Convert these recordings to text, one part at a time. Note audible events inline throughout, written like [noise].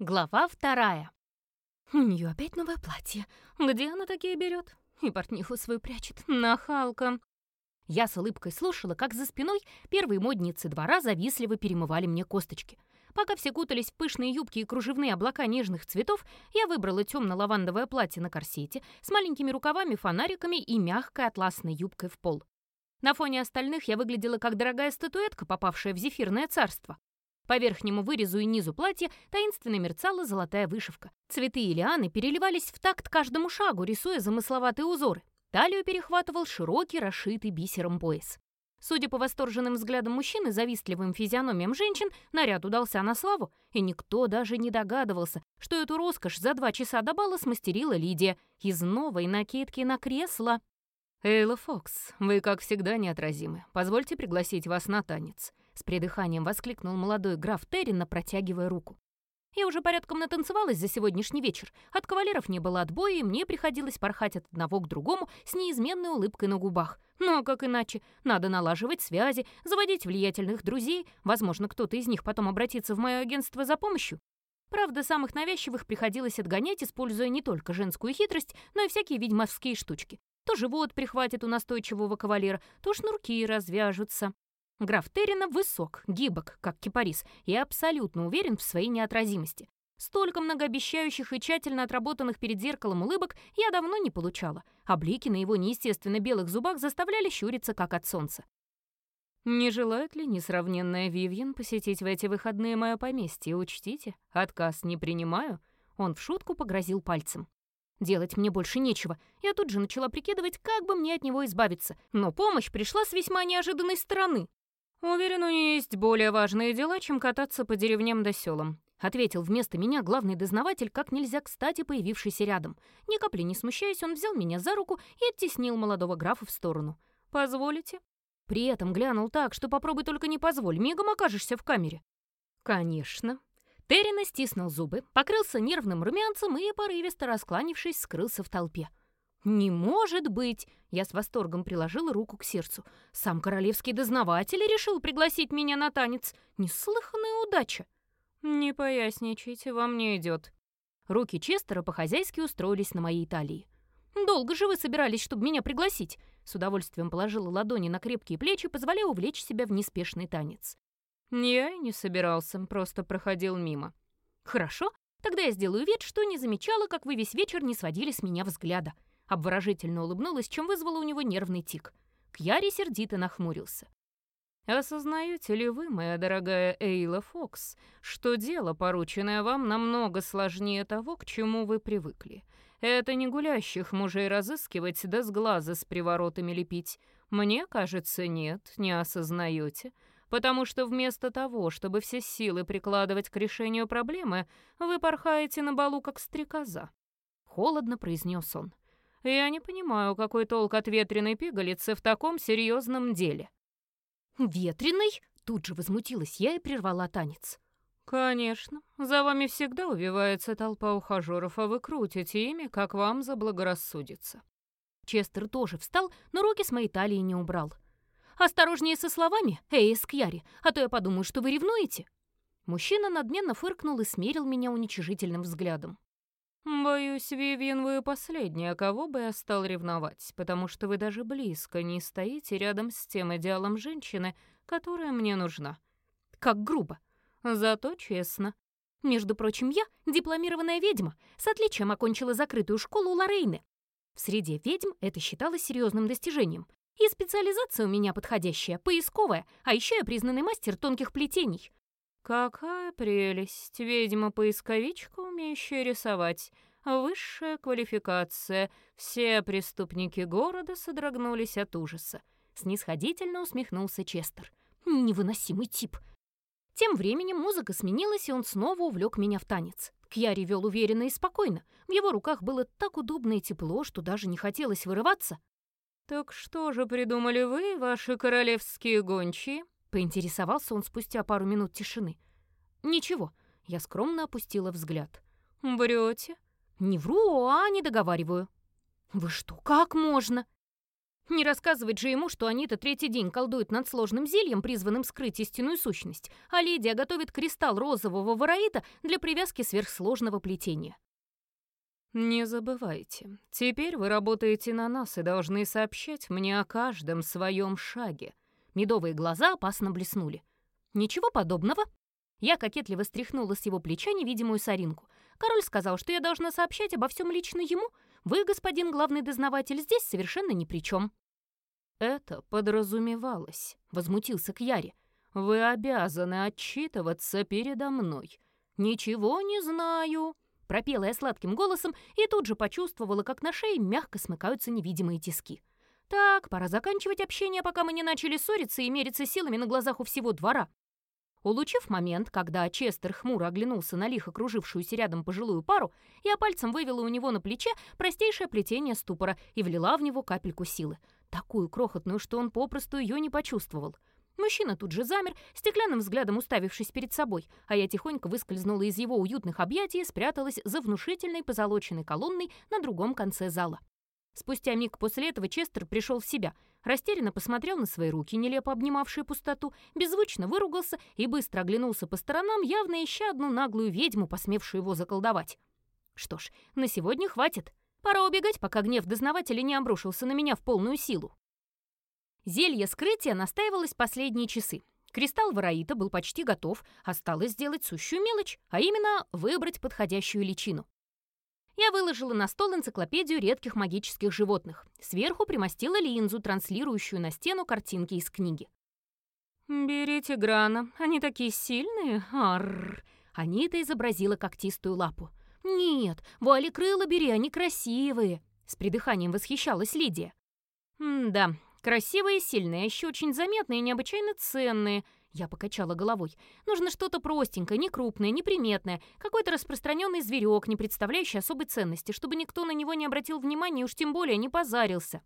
Глава вторая. У нее опять новое платье. Где она такие берет? И портниху свою прячет. Нахалка. Я с улыбкой слушала, как за спиной первые модницы двора завистливо перемывали мне косточки. Пока все кутались в пышные юбки и кружевные облака нежных цветов, я выбрала темно-лавандовое платье на корсете с маленькими рукавами, фонариками и мягкой атласной юбкой в пол. На фоне остальных я выглядела как дорогая статуэтка, попавшая в зефирное царство. По верхнему вырезу и низу платья таинственно мерцала золотая вышивка. Цветы и лианы переливались в такт каждому шагу, рисуя замысловатые узоры. Талию перехватывал широкий, расшитый бисером пояс. Судя по восторженным взглядам мужчин и завистливым физиономиям женщин, наряд удался на славу, и никто даже не догадывался, что эту роскошь за два часа до бала смастерила Лидия из новой накидки на кресло. «Эйла Фокс, вы, как всегда, неотразимы. Позвольте пригласить вас на танец», с придыханием воскликнул молодой граф Террина, протягивая руку. Я уже порядком натанцевалась за сегодняшний вечер. От кавалеров не было отбоя, и мне приходилось порхать от одного к другому с неизменной улыбкой на губах. Но как иначе? Надо налаживать связи, заводить влиятельных друзей. Возможно, кто-то из них потом обратится в мое агентство за помощью. Правда, самых навязчивых приходилось отгонять, используя не только женскую хитрость, но и всякие ведьмовские штучки. То живот прихватит у настойчивого кавалера, то шнурки развяжутся. Граф Террина высок, гибок, как кипарис, и абсолютно уверен в своей неотразимости. Столько многообещающих и тщательно отработанных перед зеркалом улыбок я давно не получала, а блики на его неестественно белых зубах заставляли щуриться, как от солнца. «Не желает ли несравненная Вивьен посетить в эти выходные мое поместье? Учтите, отказ не принимаю». Он в шутку погрозил пальцем. Делать мне больше нечего. Я тут же начала прикидывать, как бы мне от него избавиться, но помощь пришла с весьма неожиданной стороны. «Уверен, у нее есть более важные дела, чем кататься по деревням да селам», ответил вместо меня главный дознаватель, как нельзя кстати появившийся рядом. Ни капли не смущаясь, он взял меня за руку и оттеснил молодого графа в сторону. «Позволите?» При этом глянул так, что попробуй только не позволь, мигом окажешься в камере. «Конечно». Террина стиснул зубы, покрылся нервным румянцем и, порывисто раскланившись, скрылся в толпе. «Не может быть!» — я с восторгом приложила руку к сердцу. «Сам королевский дознаватель решил пригласить меня на танец. Неслыханная удача!» «Не поясничайте, вам не идет. Руки Честера по-хозяйски устроились на моей талии. «Долго же вы собирались, чтобы меня пригласить?» С удовольствием положила ладони на крепкие плечи, позволяя увлечь себя в неспешный танец. «Я не собирался, просто проходил мимо». «Хорошо, тогда я сделаю вид, что не замечала, как вы весь вечер не сводили с меня взгляда», Обворожительно улыбнулась, чем вызвала у него нервный тик. Кьяри сердито нахмурился. «Осознаете ли вы, моя дорогая Эйла Фокс, что дело, порученное вам, намного сложнее того, к чему вы привыкли? Это не гулящих мужей разыскивать, да с глаза с приворотами лепить. Мне кажется, нет, не осознаете, потому что вместо того, чтобы все силы прикладывать к решению проблемы, вы порхаете на балу, как стрекоза». Холодно произнес он. Я не понимаю, какой толк от ветреной пигалицы в таком серьезном деле». «Ветреной?» — тут же возмутилась я и прервала танец. «Конечно. За вами всегда увивается толпа ухажеров, а вы крутите ими, как вам заблагорассудится». Честер тоже встал, но руки с моей талии не убрал. «Осторожнее со словами, эй, Скьяри, а то я подумаю, что вы ревнуете». Мужчина надменно фыркнул и смерил меня уничижительным взглядом. «Боюсь, Вивьен, вы последняя, кого бы я стал ревновать, потому что вы даже близко не стоите рядом с тем идеалом женщины, которая мне нужна. Как грубо. Зато честно. Между прочим, я дипломированная ведьма, с отличием окончила закрытую школу Лорейны. В среде ведьм это считалось серьезным достижением. И специализация у меня подходящая, поисковая, а еще я признанный мастер тонких плетений. «Какая прелесть! Ведьма-поисковичка, умеющая рисовать. Высшая квалификация. Все преступники города содрогнулись от ужаса». Снисходительно усмехнулся Честер. «Невыносимый тип». Тем временем музыка сменилась, и он снова увлек меня в танец. Кьяри вел уверенно и спокойно. В его руках было так удобно и тепло, что даже не хотелось вырываться. «Так что же придумали вы, ваши королевские гончие?» Поинтересовался он спустя пару минут тишины. «Ничего», — я скромно опустила взгляд. «Врете?» «Не вру, а не договариваю». «Вы что, как можно?» Не рассказывать же ему, что Анита третий день колдует над сложным зельем, призванным скрыть истинную сущность, а Лидия готовит кристалл розового вороита для привязки сверхсложного плетения. «Не забывайте, теперь вы работаете на нас и должны сообщать мне о каждом своем шаге». Медовые глаза опасно блеснули. «Ничего подобного». Я кокетливо стряхнула с его плеча невидимую соринку. Король сказал, что я должна сообщать обо всем лично ему. Вы, господин главный дознаватель, здесь совершенно ни при чем. «Это подразумевалось», — возмутился Кьяри. «Вы обязаны отчитываться передо мной». «Ничего не знаю», — пропела я сладким голосом и тут же почувствовала, как на шее мягко смыкаются невидимые тиски. «Так, пора заканчивать общение, пока мы не начали ссориться и мериться силами на глазах у всего двора». Улучив момент, когда Честер хмуро оглянулся на лихо кружившуюся рядом пожилую пару, я пальцем вывела у него на плече простейшее плетение ступора и влила в него капельку силы — такую крохотную, что он попросту ее не почувствовал. Мужчина тут же замер, стеклянным взглядом уставившись перед собой, а я тихонько выскользнула из его уютных объятий и спряталась за внушительной позолоченной колонной на другом конце зала. Спустя миг после этого Честер пришел в себя, растерянно посмотрел на свои руки, нелепо обнимавшие пустоту, беззвучно выругался и быстро оглянулся по сторонам, явно ища одну наглую ведьму, посмевшую его заколдовать. Что ж, на сегодня хватит. Пора убегать, пока гнев дознавателя не обрушился на меня в полную силу. Зелье скрытия настаивалось последние часы. Кристалл Вараита был почти готов, осталось сделать сущую мелочь, а именно выбрать подходящую личину. Я выложила на стол энциклопедию редких магических животных. Сверху примостила линзу, транслирующую на стену картинки из книги. «Берите грана, они такие сильные, арррр!» Анита изобразила когтистую лапу. «Нет, вуали крыла бери, они красивые!» С придыханием восхищалась Лидия. «Да, красивые сильные, а еще очень заметные и необычайно ценные», я покачала головой. «Нужно что-то простенькое, не крупное, неприметное, какой-то распространенный зверек, не представляющий особой ценности, чтобы никто на него не обратил внимания и уж тем более не позарился».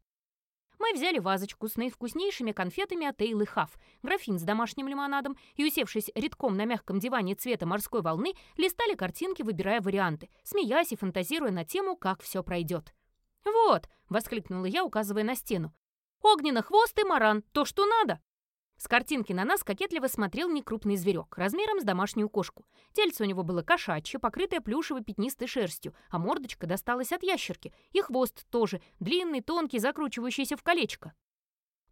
Мы взяли вазочку с наивкуснейшими конфетами от Эйлы Хафф, графин с домашним лимонадом и, усевшись редком на мягком диване цвета морской волны, листали картинки, выбирая варианты, смеясь и фантазируя на тему, как все пройдет. «Вот!» — воскликнула я, указывая на стену. «Огненно-хвост и маран! То, что надо!» С картинки на нас кокетливо смотрел некрупный зверек, размером с домашнюю кошку. Тельце у него было кошачье, покрытое плюшевой пятнистой шерстью, а мордочка досталась от ящерки. И хвост тоже, длинный, тонкий, закручивающийся в колечко.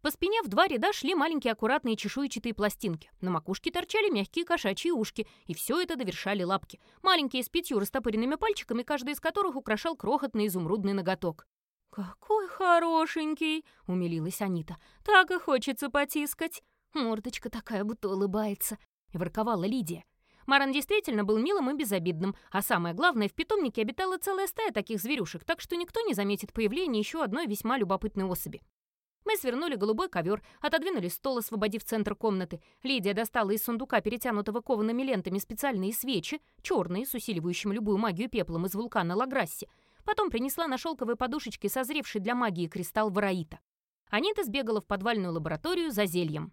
По спине в два ряда шли маленькие аккуратные чешуйчатые пластинки. На макушке торчали мягкие кошачьи ушки, и все это довершали лапки. Маленькие с пятью растопыренными пальчиками, каждый из которых украшал крохотный изумрудный ноготок. «Какой хорошенький!» — умилилась Анита. «Так и хочется потискать!» «Мордочка такая, будто улыбается», — ворковала Лидия. Маран действительно был милым и безобидным, а самое главное, в питомнике обитала целая стая таких зверюшек, так что никто не заметит появления еще одной весьма любопытной особи. Мы свернули голубой ковер, отодвинули стол, освободив центр комнаты. Лидия достала из сундука, перетянутого коваными лентами, специальные свечи, черные, с усиливающим любую магию пеплом из вулкана Лаграсси. Потом принесла на шелковой подушечке созревший для магии кристалл Вараита. Анита сбегала в подвальную лабораторию за зельем.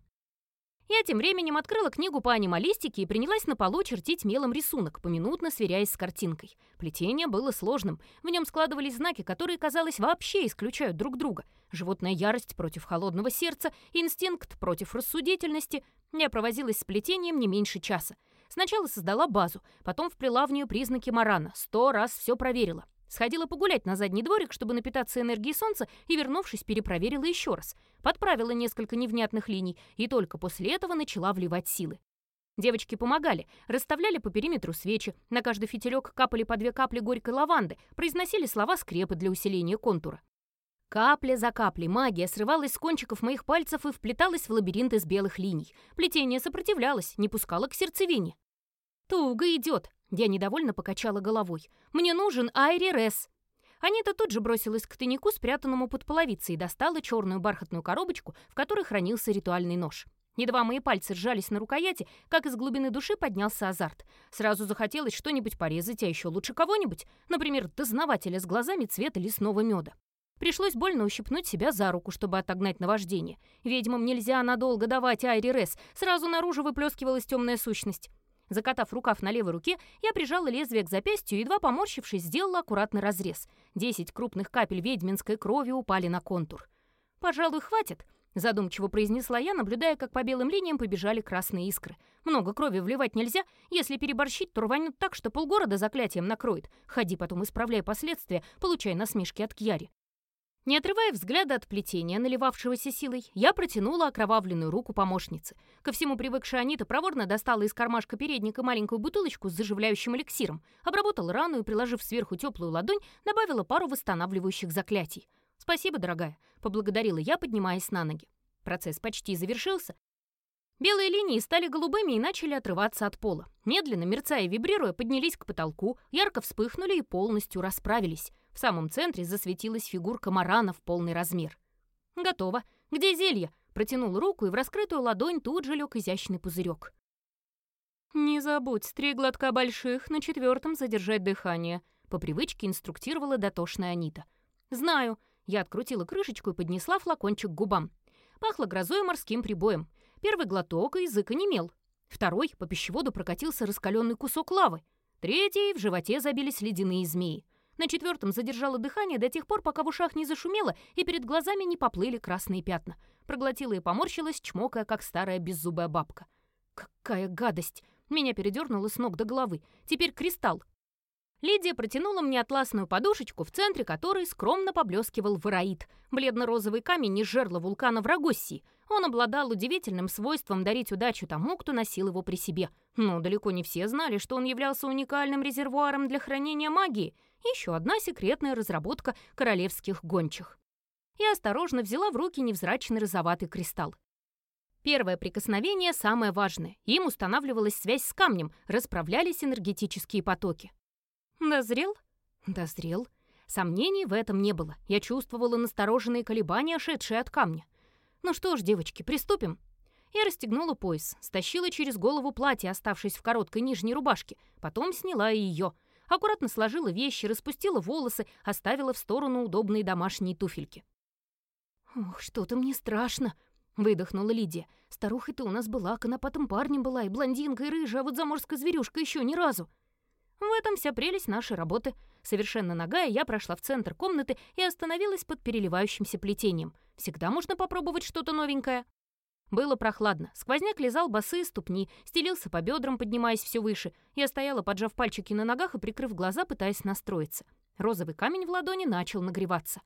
Я тем временем открыла книгу по анималистике и принялась на полу чертить мелом рисунок, поминутно сверяясь с картинкой. Плетение было сложным. В нем складывались знаки, которые, казалось, вообще исключают друг друга. Животная ярость против холодного сердца, инстинкт против рассудительности. Я провозилась с плетением не меньше часа. Сначала создала базу, потом вплела в нее признаки марана, сто раз все проверила. Сходила погулять на задний дворик, чтобы напитаться энергией солнца, и, вернувшись, перепроверила еще раз. Подправила несколько невнятных линий, и только после этого начала вливать силы. Девочки помогали, расставляли по периметру свечи, на каждый фитилек капали по две капли горькой лаванды, произносили слова скрепы для усиления контура. Капля за каплей магия срывалась с кончиков моих пальцев и вплеталась в лабиринт из белых линий. Плетение сопротивлялось, не пускало к сердцевине. «Туго идет», я недовольно покачала головой. «Мне нужен Айри Рес!» Анита тут же бросилась к тайнику, спрятанному под половицей, и достала черную бархатную коробочку, в которой хранился ритуальный нож. Едва мои пальцы сжались на рукояти, как из глубины души поднялся азарт. Сразу захотелось что-нибудь порезать, а еще лучше кого-нибудь, например, дознавателя с глазами цвета лесного меда. Пришлось больно ущипнуть себя за руку, чтобы отогнать наваждение. Ведьмам нельзя надолго давать Айри Рес, сразу наружу выплескивалась темная сущность. Закатав рукав на левой руке, я прижала лезвие к запястью и, едва поморщившись, сделала аккуратный разрез. Десять крупных капель ведьминской крови упали на контур. «Пожалуй, хватит», — задумчиво произнесла я, наблюдая, как по белым линиям побежали красные искры. «Много крови вливать нельзя. Если переборщить, то рванет так, что полгорода заклятием накроет. Ходи потом, исправляй последствия, получай насмешки от Кьяри». Не отрывая взгляда от плетения, наливавшегося силой, я протянула окровавленную руку помощницы. Ко всему привыкшая Анита проворно достала из кармашка передника маленькую бутылочку с заживляющим эликсиром, обработала рану и, приложив сверху теплую ладонь, добавила пару восстанавливающих заклятий. «Спасибо, дорогая», — поблагодарила я, поднимаясь на ноги. Процесс почти завершился, Белые линии стали голубыми и начали отрываться от пола. Медленно, мерцая и вибрируя, поднялись к потолку, ярко вспыхнули и полностью расправились. В самом центре засветилась фигурка Марана в полный размер. «Готово. Где зелье?» Протянул руку, и в раскрытую ладонь тут же лег изящный пузырек. «Не забудь, три глотка больших, на четвертом задержать дыхание», по привычке инструктировала дотошная Анита. «Знаю». Я открутила крышечку и поднесла флакончик к губам. Пахло грозой и морским прибоем. Первый глоток, и язык онемел. Второй по пищеводу прокатился раскаленный кусок лавы. Третий в животе забились ледяные змеи. На четвертом задержала дыхание до тех пор, пока в ушах не зашумело и перед глазами не поплыли красные пятна. Проглотила и поморщилась, чмокая, как старая беззубая бабка. Какая гадость! Меня передернуло с ног до головы. Теперь кристалл. Лидия протянула мне атласную подушечку, в центре которой скромно поблескивал вараид, бледно-розовый камень из жерла вулкана в Рагоссии. Он обладал удивительным свойством дарить удачу тому, кто носил его при себе. Но далеко не все знали, что он являлся уникальным резервуаром для хранения магии. Еще одна секретная разработка королевских гончих. Я осторожно взяла в руки невзрачный розоватый кристалл. Первое прикосновение самое важное. Им устанавливалась связь с камнем, расправлялись энергетические потоки. Дозрел? Дозрел. Сомнений в этом не было. Я чувствовала настороженные колебания, шедшие от камня. Ну что ж, девочки, приступим. Я расстегнула пояс, стащила через голову платье, оставшись в короткой нижней рубашке, потом сняла ее. Аккуратно сложила вещи, распустила волосы, оставила в сторону удобные домашние туфельки. «Ох, что-то мне страшно», — выдохнула Лидия. «Старухой ты у нас была, конопатым парнем была, и блондинка, и рыжая, а вот заморская зверюшка еще ни разу». В этом вся прелесть нашей работы. Совершенно нагая я прошла в центр комнаты и остановилась под переливающимся плетением. Всегда можно попробовать что-то новенькое. Было прохладно. Сквозняк лизал босые ступни, стелился по бедрам, поднимаясь все выше. Я стояла, поджав пальчики на ногах и прикрыв глаза, пытаясь настроиться. Розовый камень в ладони начал нагреваться.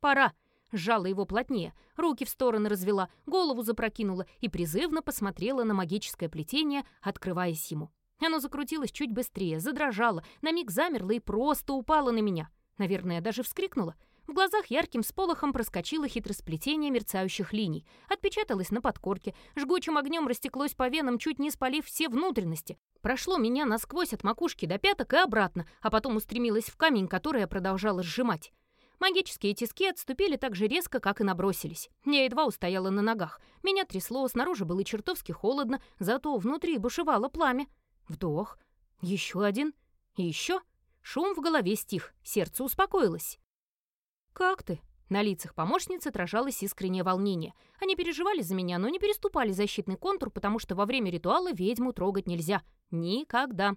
«Пора!» Сжала его плотнее, руки в стороны развела, голову запрокинула и призывно посмотрела на магическое плетение, открываясь ему. Оно закрутилось чуть быстрее, задрожало, на миг замерло и просто упало на меня. Наверное, даже вскрикнула. В глазах ярким сполохом проскочило хитросплетение мерцающих линий, отпечаталось на подкорке, жгучим огнем растеклось по венам, чуть не спалив все внутренности. Прошло меня насквозь от макушки до пяток и обратно, а потом устремилось в камень, который я продолжала сжимать. Магические тиски отступили так же резко, как и набросились. Я едва устояла на ногах. Меня трясло, снаружи было чертовски холодно, зато внутри бушевало пламя. Вдох. Еще один. И еще. Шум в голове стих. Сердце успокоилось. «Как ты?» На лицах помощницы отражалось искреннее волнение. Они переживали за меня, но не переступали защитный контур, потому что во время ритуала ведьму трогать нельзя. Никогда.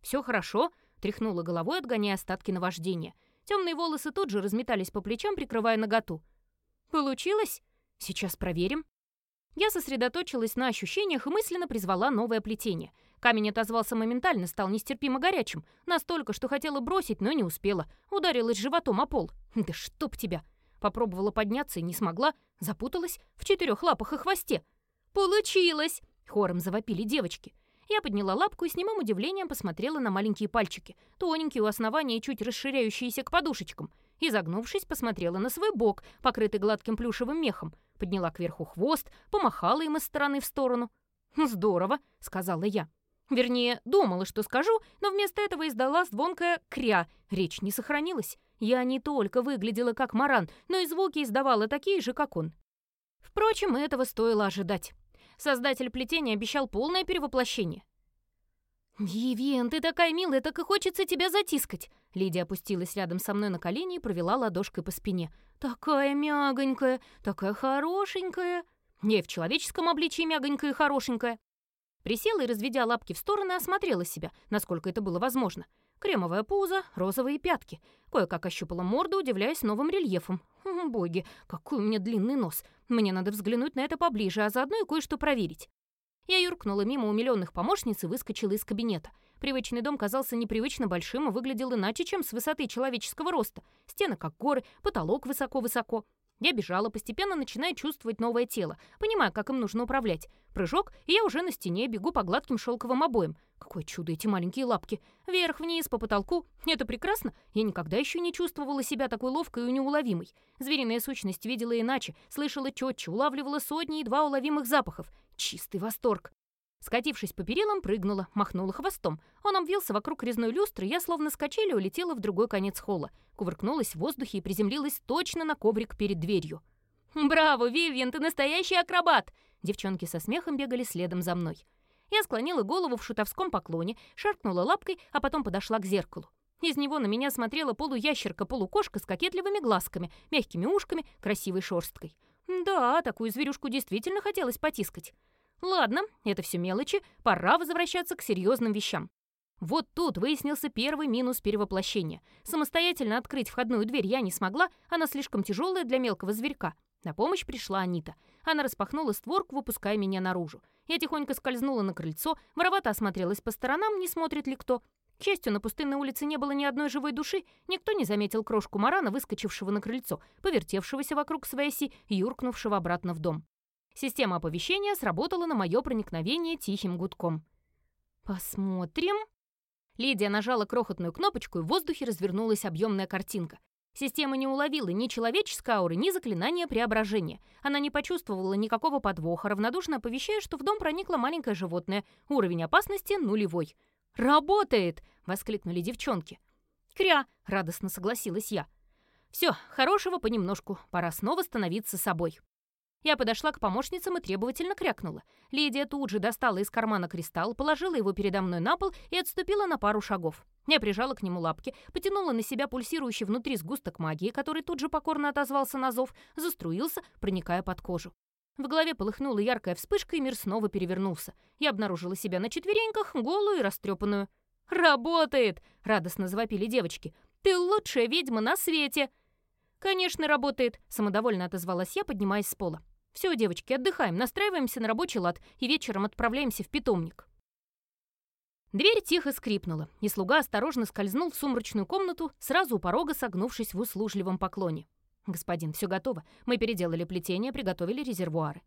«Все хорошо», — тряхнула головой, отгоняя остатки наваждения. Темные волосы тут же разметались по плечам, прикрывая наготу. «Получилось? Сейчас проверим». Я сосредоточилась на ощущениях и мысленно призвала новое плетение — Камень отозвался моментально, стал нестерпимо горячим. Настолько, что хотела бросить, но не успела. Ударилась животом о пол. [laughs] «Да чтоб тебя!» Попробовала подняться и не смогла. Запуталась в четырех лапах и хвосте. «Получилось!» — хором завопили девочки. Я подняла лапку и с немым удивлением посмотрела на маленькие пальчики, тоненькие у основания и чуть расширяющиеся к подушечкам. И, загнувшись, посмотрела на свой бок, покрытый гладким плюшевым мехом. Подняла кверху хвост, помахала им из стороны в сторону. «Здорово», — сказала я. Вернее, думала, что скажу, но вместо этого издала звонкое «кря». Речь не сохранилась. Я не только выглядела как маран, но и звуки издавала такие же, как он. Впрочем, этого стоило ожидать. Создатель плетения обещал полное перевоплощение. «Вивиан, ты такая милая, так и хочется тебя затискать!» Лидия опустилась рядом со мной на колени и провела ладошкой по спине. «Такая мягонькая, такая хорошенькая!» «Не в человеческом обличии мягонькая и хорошенькая!» Присела и, разведя лапки в стороны, осмотрела себя, насколько это было возможно. Кремовая пузо, розовые пятки. Кое-как ощупала морду, удивляясь новым рельефом. Боги, какой у меня длинный нос. Мне надо взглянуть на это поближе, а заодно и кое-что проверить. Я юркнула мимо умилённых помощниц и выскочила из кабинета. Привычный дом казался непривычно большим и выглядел иначе, чем с высоты человеческого роста. Стены как горы, потолок высоко-высоко. Я бежала, постепенно начиная чувствовать новое тело, понимая, как им нужно управлять. Прыжок, и я уже на стене бегу по гладким шелковым обоям. Какое чудо эти маленькие лапки. Вверх-вниз, по потолку. Это прекрасно. Я никогда еще не чувствовала себя такой ловкой и неуловимой. Звериная сущность видела иначе, слышала четче, улавливала сотни и два уловимых запахов. Чистый восторг. Скатившись по перилам, прыгнула, махнула хвостом. Он обвился вокруг резной люстры, я словно с качели улетела в другой конец холла. Кувыркнулась в воздухе и приземлилась точно на коврик перед дверью. «Браво, Вивьен, ты настоящий акробат!» Девчонки со смехом бегали следом за мной. Я склонила голову в шутовском поклоне, шаркнула лапкой, а потом подошла к зеркалу. Из него на меня смотрела полуящерка-полукошка с кокетливыми глазками, мягкими ушками, красивой шерсткой. Да, такую зверюшку действительно хотелось потискать. Ладно, это все мелочи, пора возвращаться к серьезным вещам. Вот тут выяснился первый минус перевоплощения. Самостоятельно открыть входную дверь я не смогла, она слишком тяжелая для мелкого зверька. На помощь пришла Анита. Она распахнула створку, выпуская меня наружу. Я тихонько скользнула на крыльцо, воровато осмотрелась по сторонам, не смотрит ли кто. К счастью, на пустынной улице не было ни одной живой души, никто не заметил крошку Марана, выскочившего на крыльцо, повертевшегося вокруг своей оси юркнувшего обратно в дом. Система оповещения сработала на мое проникновение тихим гудком. «Посмотрим». Лидия нажала крохотную кнопочку, и в воздухе развернулась объемная картинка. Система не уловила ни человеческой ауры, ни заклинания преображения. Она не почувствовала никакого подвоха, равнодушно оповещая, что в дом проникло маленькое животное. Уровень опасности нулевой. «Работает!» — воскликнули девчонки. «Кря!» — радостно согласилась я. «Все, хорошего понемножку. Пора снова становиться собой». Я подошла к помощницам и требовательно крякнула. Лидия тут же достала из кармана кристалл, положила его передо мной на пол и отступила на пару шагов. Я прижала к нему лапки, потянула на себя пульсирующий внутри сгусток магии, который тут же покорно отозвался на зов, заструился, проникая под кожу. В голове полыхнула яркая вспышка, и мир снова перевернулся. Я обнаружила себя на четвереньках, голую и растрепанную. «Работает!» — радостно завопили девочки. «Ты лучшая ведьма на свете!» «Конечно, работает!» — самодовольно отозвалась я, поднимаясь с пола. Все, девочки, отдыхаем, настраиваемся на рабочий лад и вечером отправляемся в питомник. Дверь тихо скрипнула, и слуга осторожно скользнул в сумрачную комнату, сразу у порога согнувшись в услужливом поклоне. «Господин, все готово. Мы переделали плетение, приготовили резервуары».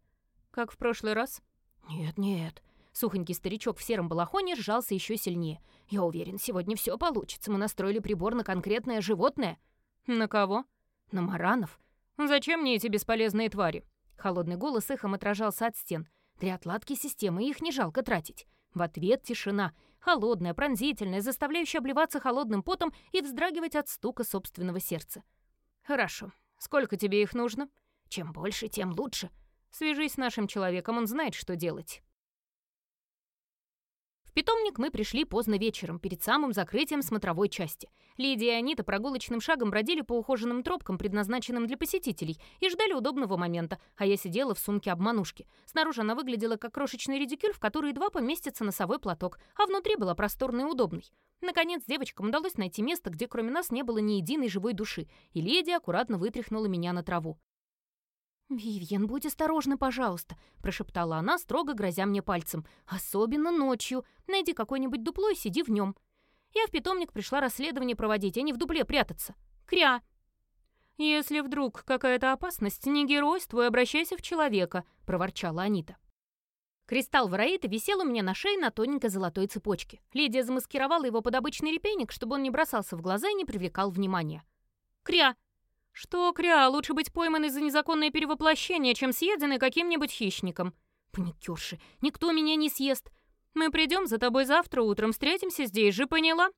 «Как в прошлый раз?» «Нет, нет». Сухонький старичок в сером балахоне сжался еще сильнее. «Я уверен, сегодня все получится. Мы настроили прибор на конкретное животное». «На кого?» «На маранов». «Зачем мне эти бесполезные твари?» Холодный голос эхом отражался от стен. Для отладки системы их не жалко тратить. В ответ тишина. Холодная, пронзительная, заставляющая обливаться холодным потом и вздрагивать от стука собственного сердца. «Хорошо. Сколько тебе их нужно?» «Чем больше, тем лучше. Свяжись с нашим человеком, он знает, что делать». Питомник мы пришли поздно вечером, перед самым закрытием смотровой части. Лидия и Анита прогулочным шагом бродили по ухоженным тропкам, предназначенным для посетителей, и ждали удобного момента, а я сидела в сумке обманушки. Снаружи она выглядела как крошечный редикюль, в который едва поместится носовой платок, а внутри была просторной и удобной. Наконец, девочкам удалось найти место, где кроме нас не было ни единой живой души, и Лидия аккуратно вытряхнула меня на траву. «Вивьен, будь осторожна, пожалуйста», — прошептала она, строго грозя мне пальцем. «Особенно ночью. Найди какое-нибудь дупло и сиди в нем. Я в питомник пришла расследование проводить, а не в дупле прятаться. Кря!» «Если вдруг какая-то опасность, не геройствуй, обращайся в человека», — проворчала Анита. Кристалл Вараита висел у меня на шее на тоненькой золотой цепочке. Лидия замаскировала его под обычный репейник, чтобы он не бросался в глаза и не привлекал внимания. «Кря!» «Что, Кря, лучше быть пойманной за незаконное перевоплощение, чем съеденной каким-нибудь хищником». «Паникерши, никто меня не съест. Мы придем за тобой завтра утром, встретимся здесь же, поняла?»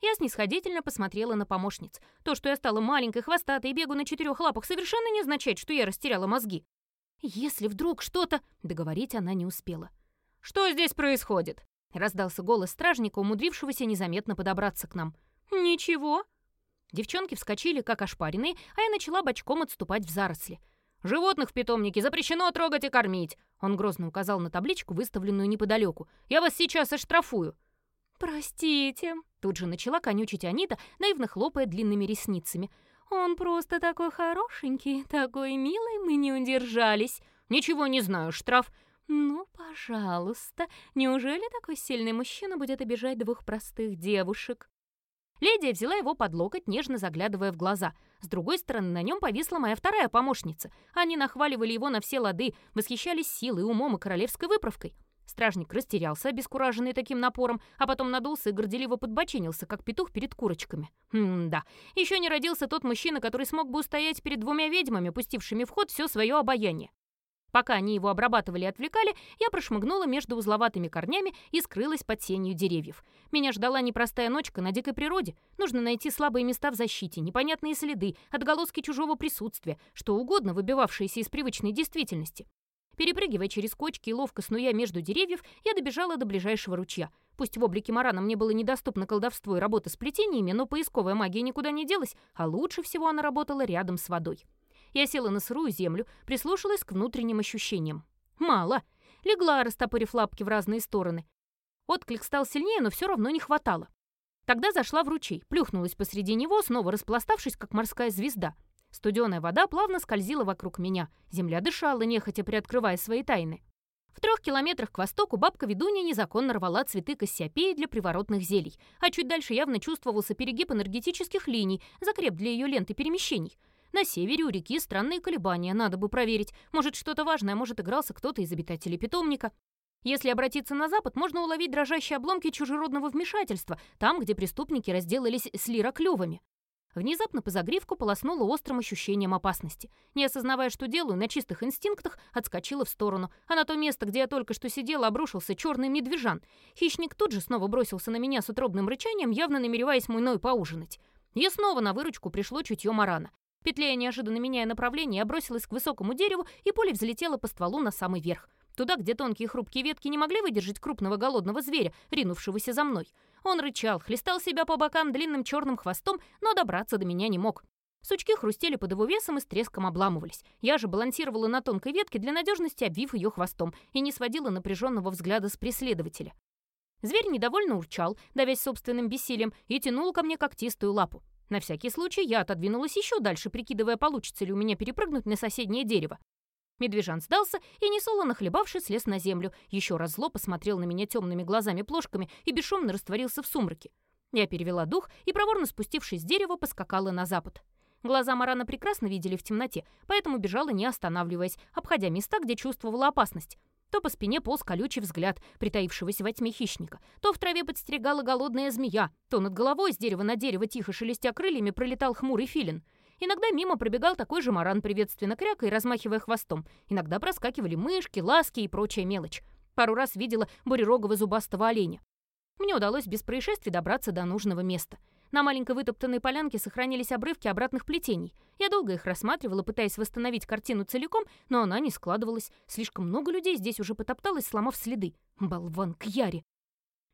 Я снисходительно посмотрела на помощниц. То, что я стала маленькой, хвостатой и бегу на четырех лапах, совершенно не означает, что я растеряла мозги. Если вдруг что-то... Договорить она не успела. «Что здесь происходит?» Раздался голос стражника, умудрившегося незаметно подобраться к нам. «Ничего», Девчонки вскочили, как ошпаренные, а я начала бочком отступать в заросли. Животных в питомнике запрещено трогать и кормить!» Он грозно указал на табличку, выставленную неподалеку. «Я вас сейчас оштрафую!» «Простите!» Тут же начала конючить Анита, наивно хлопая длинными ресницами. «Он просто такой хорошенький, такой милый, мы не удержались!» «Ничего не знаю, штраф!» «Ну, пожалуйста, неужели такой сильный мужчина будет обижать двух простых девушек?» Леди взяла его под локоть, нежно заглядывая в глаза. С другой стороны, на нем повисла моя вторая помощница. Они нахваливали его на все лады, восхищались силой, умом и королевской выправкой. Стражник растерялся, обескураженный таким напором, а потом надулся и горделиво подбоченился, как петух перед курочками. М-да, еще не родился тот мужчина, который смог бы устоять перед двумя ведьмами, пустившими в ход все свое обаяние. Пока они его обрабатывали и отвлекали, я прошмыгнула между узловатыми корнями и скрылась под сенью деревьев. Меня ждала непростая ночка на дикой природе. Нужно найти слабые места в защите, непонятные следы, отголоски чужого присутствия, что угодно, выбивавшееся из привычной действительности. Перепрыгивая через кочки и ловко снуя между деревьев, я добежала до ближайшего ручья. Пусть в облике Марана мне было недоступно колдовство и работа с плетениями, но поисковая магия никуда не делась, а лучше всего она работала рядом с водой. Я села на сырую землю, прислушалась к внутренним ощущениям. Мало. Легла, растопырив лапки в разные стороны. Отклик стал сильнее, но все равно не хватало. Тогда зашла в ручей, плюхнулась посреди него, снова распластавшись, как морская звезда. Студеная вода плавно скользила вокруг меня. Земля дышала, нехотя приоткрывая свои тайны. В трех километрах к востоку бабка ведунья незаконно рвала цветы кассиопеи для приворотных зелий, а чуть дальше явно чувствовался перегиб энергетических линий, закреп для ее ленты перемещений. На севере у реки странные колебания, надо бы проверить. Может, что-то важное, может, игрался кто-то из обитателей питомника. Если обратиться на запад, можно уловить дрожащие обломки чужеродного вмешательства, там, где преступники разделались с лироклёвами. Внезапно по загривку полоснуло острым ощущением опасности. Не осознавая, что делаю, на чистых инстинктах отскочила в сторону, а на то место, где я только что сидела, обрушился черный медвежан. Хищник тут же снова бросился на меня с утробным рычанием, явно намереваясь мной поужинать. И снова на выручку пришло чутье Марана. Петляя неожиданно меняя направление, я бросилась к высокому дереву, и пуля взлетела по стволу на самый верх. Туда, где тонкие хрупкие ветки не могли выдержать крупного голодного зверя, ринувшегося за мной. Он рычал, хлестал себя по бокам длинным черным хвостом, но добраться до меня не мог. Сучки хрустели под его весом и с треском обламывались. Я же балансировала на тонкой ветке для надежности, обвив ее хвостом, и не сводила напряженного взгляда с преследователя. Зверь недовольно урчал, давясь собственным бессилием, и тянул ко мне когтистую лапу. На всякий случай я отодвинулась еще дальше, прикидывая, получится ли у меня перепрыгнуть на соседнее дерево. Медвежан сдался и, несолоно хлебавший, слез на землю, еще раз зло посмотрел на меня темными глазами-плошками и бесшумно растворился в сумраке. Я перевела дух и, проворно спустившись с дерева, поскакала на запад. Глаза Марана прекрасно видели в темноте, поэтому бежала, не останавливаясь, обходя места, где чувствовала опасность. То по спине полз колючий взгляд притаившегося во тьме хищника, то в траве подстерегала голодная змея, то над головой с дерева на дерево тихо шелестя крыльями пролетал хмурый филин. Иногда мимо пробегал такой же маран, приветственно крякая и размахивая хвостом. Иногда проскакивали мышки, ласки и прочая мелочь. Пару раз видела бурерогого зубастого оленя. Мне удалось без происшествий добраться до нужного места — на маленькой вытоптанной полянке сохранились обрывки обратных плетений. Я долго их рассматривала, пытаясь восстановить картину целиком, но она не складывалась. Слишком много людей здесь уже потопталось, сломав следы. Болван Кьяри.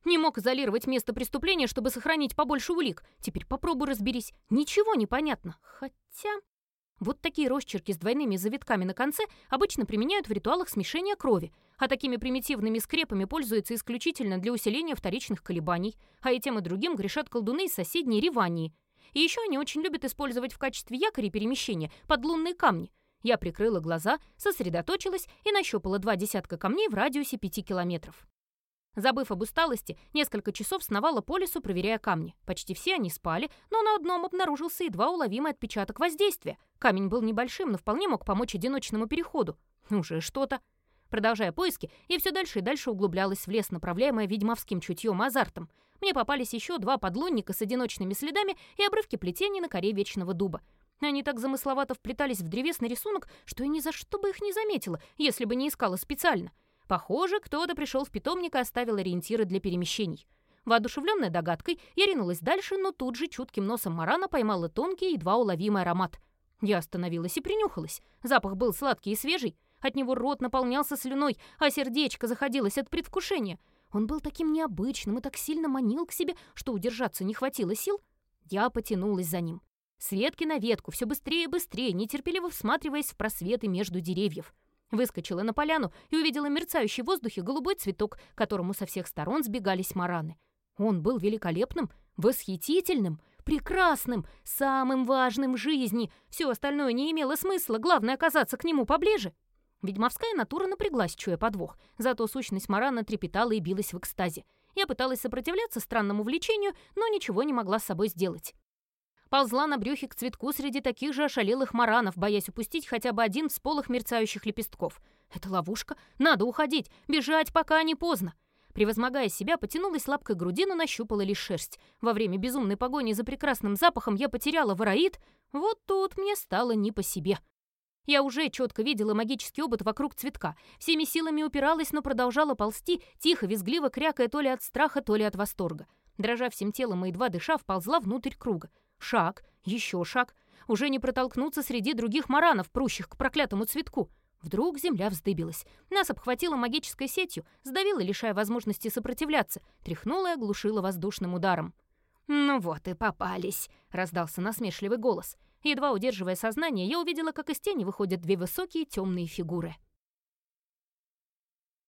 Не мог изолировать место преступления, чтобы сохранить побольше улик. Теперь попробуй разберись. Ничего не понятно. Хотя... Вот такие росчерки с двойными завитками на конце обычно применяют в ритуалах смешения крови, а такими примитивными скрепами пользуются исключительно для усиления вторичных колебаний, а и тем и другим грешат колдуны из соседней Ривании. И еще они очень любят использовать в качестве якоря перемещения подлунные камни. Я прикрыла глаза, сосредоточилась и нащупала два десятка камней в радиусе пяти километров. Забыв об усталости, несколько часов сновала по лесу, проверяя камни. Почти все они спали, но на одном обнаружился едва уловимый отпечаток воздействия. Камень был небольшим, но вполне мог помочь одиночному переходу. Уже что-то. Продолжая поиски, я все дальше и дальше углублялась в лес, направляемая ведьмовским чутьем азартом. Мне попались еще два подлунника с одиночными следами и обрывки плетений на коре вечного дуба. Они так замысловато вплетались в древесный рисунок, что я ни за что бы их не заметила, если бы не искала специально. Похоже, кто-то пришел в питомник и оставил ориентиры для перемещений. Воодушевленная догадкой, я ринулась дальше, но тут же чутким носом Марана поймала тонкий, едва уловимый аромат. Я остановилась и принюхалась. Запах был сладкий и свежий. От него рот наполнялся слюной, а сердечко заходилось от предвкушения. Он был таким необычным и так сильно манил к себе, что удержаться не хватило сил. Я потянулась за ним. С ветки на ветку, все быстрее и быстрее, нетерпеливо всматриваясь в просветы между деревьев. Выскочила на поляну и увидела мерцающий в воздухе голубой цветок, которому со всех сторон сбегались мараны. Он был великолепным, восхитительным, прекрасным, самым важным в жизни. Все остальное не имело смысла, главное оказаться к нему поближе. Ведьмовская натура напряглась, чуя подвох, зато сущность Марана трепетала и билась в экстазе. Я пыталась сопротивляться странному влечению, но ничего не могла с собой сделать. Ползла на брюхе к цветку среди таких же ошалелых маранов, боясь упустить хотя бы один всполох мерцающих лепестков. Это ловушка. Надо уходить, бежать, пока не поздно. Превозмогая себя, потянулась лапкой к груди, но нащупала лишь шерсть. Во время безумной погони за прекрасным запахом я потеряла вороид. Вот тут мне стало не по себе. Я уже четко видела магический обод вокруг цветка. Всеми силами упиралась, но продолжала ползти, тихо, визгливо крякая то ли от страха, то ли от восторга. Дрожа всем телом и едва дыша, вползла внутрь круга. Шаг, еще шаг. Уже не протолкнуться среди других маранов, прущих к проклятому цветку. Вдруг земля вздыбилась. Нас обхватила магической сетью, сдавила, лишая возможности сопротивляться, тряхнула и оглушила воздушным ударом. «Ну вот и попались», — раздался насмешливый голос. Едва удерживая сознание, я увидела, как из тени выходят две высокие темные фигуры.